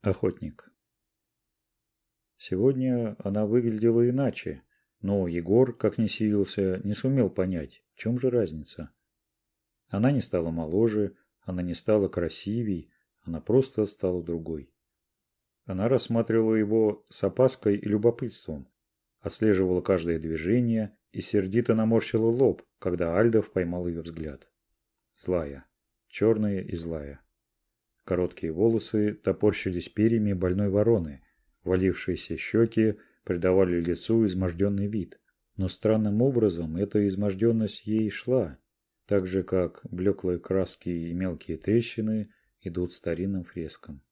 охотник. Сегодня она выглядела иначе, но Егор, как ни сивился, не сумел понять, в чем же разница. Она не стала моложе, она не стала красивей, она просто стала другой. Она рассматривала его с опаской и любопытством, отслеживала каждое движение и сердито наморщила лоб, когда Альдов поймал ее взгляд. Злая, черная и злая короткие волосы, топорщились перьями больной вороны, валившиеся щеки придавали лицу изможденный вид. Но странным образом эта изможденность ей шла, так же, как блеклые краски и мелкие трещины идут старинным фрескам.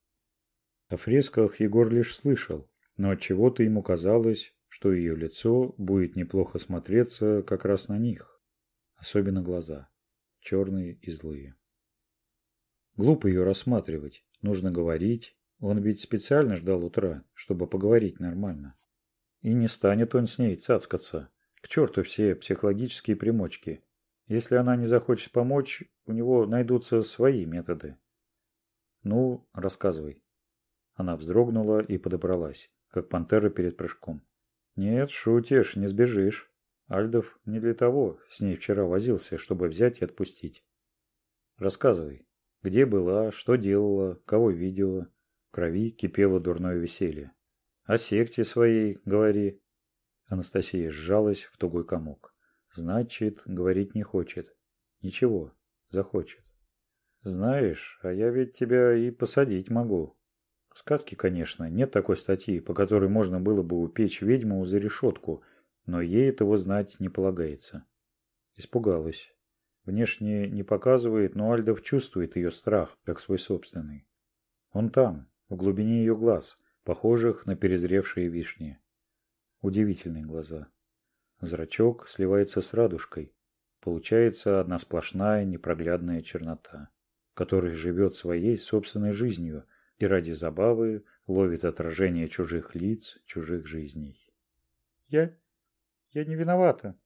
О фресках Егор лишь слышал, но от чего то ему казалось, что ее лицо будет неплохо смотреться как раз на них, особенно глаза, черные и злые. Глупо ее рассматривать. Нужно говорить. Он ведь специально ждал утра, чтобы поговорить нормально. И не станет он с ней цацкаться. К черту все психологические примочки. Если она не захочет помочь, у него найдутся свои методы. Ну, рассказывай. Она вздрогнула и подобралась, как пантера перед прыжком. Нет, шутишь, не сбежишь. Альдов не для того с ней вчера возился, чтобы взять и отпустить. Рассказывай. Где была, что делала, кого видела. В крови кипело дурное веселье. «О секте своей говори». Анастасия сжалась в тугой комок. «Значит, говорить не хочет. Ничего, захочет». «Знаешь, а я ведь тебя и посадить могу». В сказке, конечно, нет такой статьи, по которой можно было бы упечь ведьму за решетку, но ей этого знать не полагается. Испугалась внешне не показывает, но Альдов чувствует ее страх, как свой собственный. Он там, в глубине ее глаз, похожих на перезревшие вишни. Удивительные глаза. Зрачок сливается с радужкой. Получается одна сплошная непроглядная чернота, которая живет своей собственной жизнью и ради забавы ловит отражение чужих лиц, чужих жизней. «Я... я не виновата»,